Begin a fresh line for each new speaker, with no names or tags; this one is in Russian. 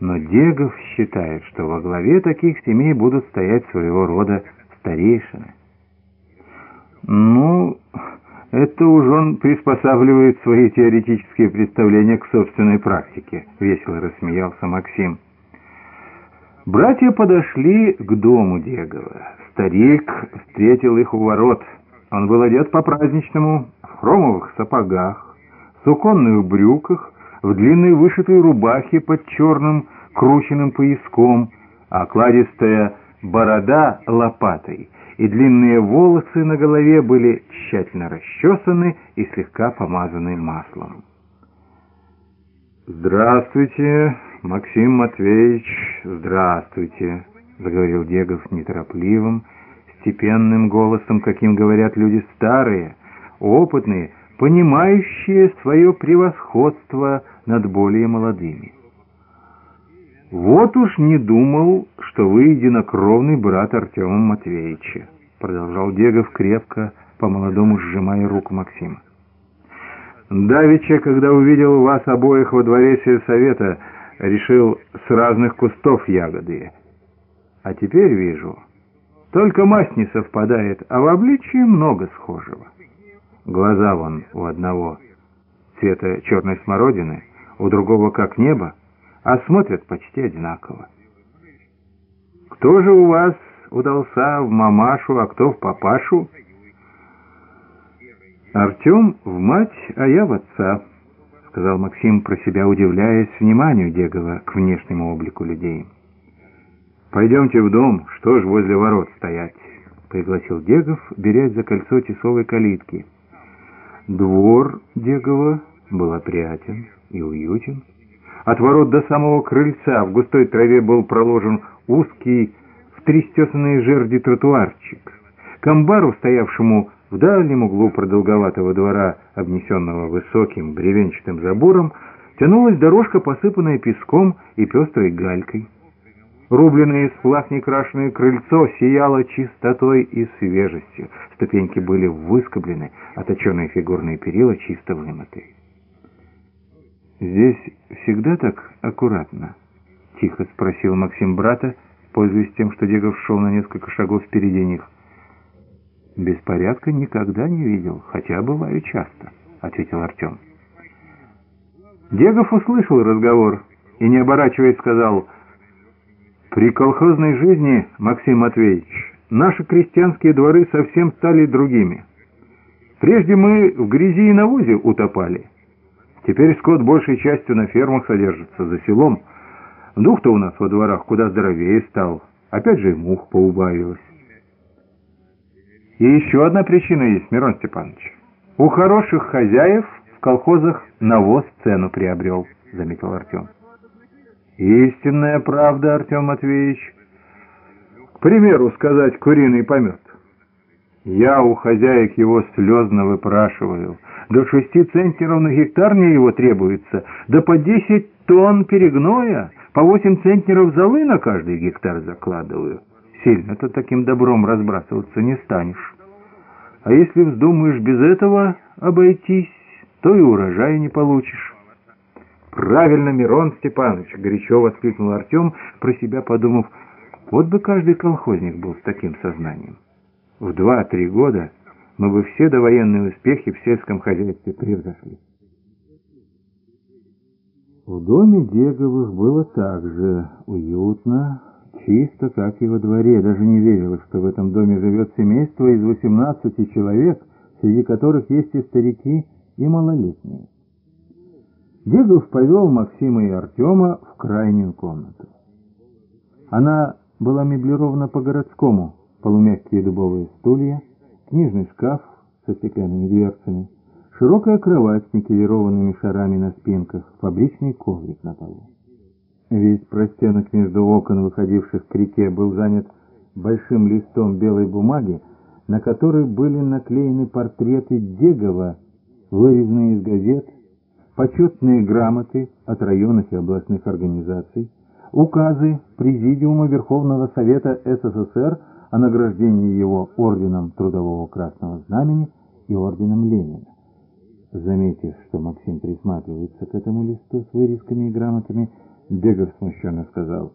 но Дегов считает, что во главе таких семей будут стоять своего рода старейшины. Ну, это уж он приспосабливает свои теоретические представления к собственной практике, весело рассмеялся Максим. Братья подошли к дому Дегова. Старик встретил их у ворот. Он был одет по-праздничному, в хромовых сапогах, суконных брюках, в длинной вышитой рубахе под черным крученным пояском, а кладистая борода лопатой и длинные волосы на голове были тщательно расчесаны и слегка помазаны маслом. «Здравствуйте, Максим Матвеевич, здравствуйте», — заговорил Дегов неторопливым, степенным голосом, каким говорят люди старые, опытные, понимающие свое превосходство над более молодыми. «Вот уж не думал, что вы единокровный брат Артема Матвеевича», продолжал Дегов крепко, по-молодому сжимая руку Максима. «Давеча, когда увидел вас обоих во дворе сельсовета, решил с разных кустов ягоды. А теперь вижу, только мазь не совпадает, а в обличии много схожего. Глаза вон у одного цвета черной смородины, у другого как небо, а смотрят почти одинаково. Кто же у вас удался в мамашу, а кто в папашу? Артем в мать, а я в отца, сказал Максим про себя, удивляясь вниманию Дегова к внешнему облику людей. «Пойдемте в дом, что ж возле ворот стоять?» — пригласил Дегов, берясь за кольцо тесовой калитки. Двор Дегова был опрятен и уютен. От ворот до самого крыльца в густой траве был проложен узкий, в три жерди тротуарчик. К амбару, стоявшему в дальнем углу продолговатого двора, обнесенного высоким бревенчатым забором, тянулась дорожка, посыпанная песком и пестрой галькой. Рубленное из плахни крашеное крыльцо сияло чистотой и свежестью. Ступеньки были выскоблены, а фигурные перила чисто вымыты. «Здесь всегда так аккуратно?» — тихо спросил Максим брата, пользуясь тем, что Дегов шел на несколько шагов впереди них. «Беспорядка никогда не видел, хотя бываю часто», — ответил Артем. Дегов услышал разговор и, не оборачиваясь, сказал, «При колхозной жизни, Максим Матвеевич, наши крестьянские дворы совсем стали другими. Прежде мы в грязи и навозе утопали». Теперь скот большей частью на фермах содержится, за селом. Дух-то у нас во дворах куда здоровее стал. Опять же и мух поубавилось. И еще одна причина есть, Мирон Степанович. У хороших хозяев в колхозах навоз цену приобрел, заметил Артем. Истинная правда, Артем Матвеевич. К примеру сказать куриный помет. Я у хозяек его слезно выпрашиваю. До шести центнеров на гектар мне его требуется, да по десять тонн перегноя, по восемь центнеров золы на каждый гектар закладываю. Сильно-то таким добром разбрасываться не станешь. А если вздумаешь без этого обойтись, то и урожая не получишь. «Правильно, Мирон Степанович!» — горячо воскликнул Артем, про себя подумав, вот бы каждый колхозник был с таким сознанием в два-три года мы бы все довоенные успехи в сельском хозяйстве превзошли. В доме Деговых было так же уютно, чисто, как и во дворе. Даже не верилось, что в этом доме живет семейство из 18 человек, среди которых есть и старики, и малолетние. Дегов повел Максима и Артема в крайнюю комнату. Она была меблирована по-городскому, полумягкие дубовые стулья, книжный шкаф со стеклянными дверцами, широкая кровать с никелированными шарами на спинках, фабричный коврик на полу. Весь простенок между окон, выходивших к реке, был занят большим листом белой бумаги, на которой были наклеены портреты Дегова, вырезанные из газет, почетные грамоты от районных и областных организаций, указы Президиума Верховного Совета СССР о награждении его орденом Трудового Красного Знамени и орденом Ленина. Заметив, что Максим присматривается к этому листу с вырезками и грамотами, Бегов смущенно сказал.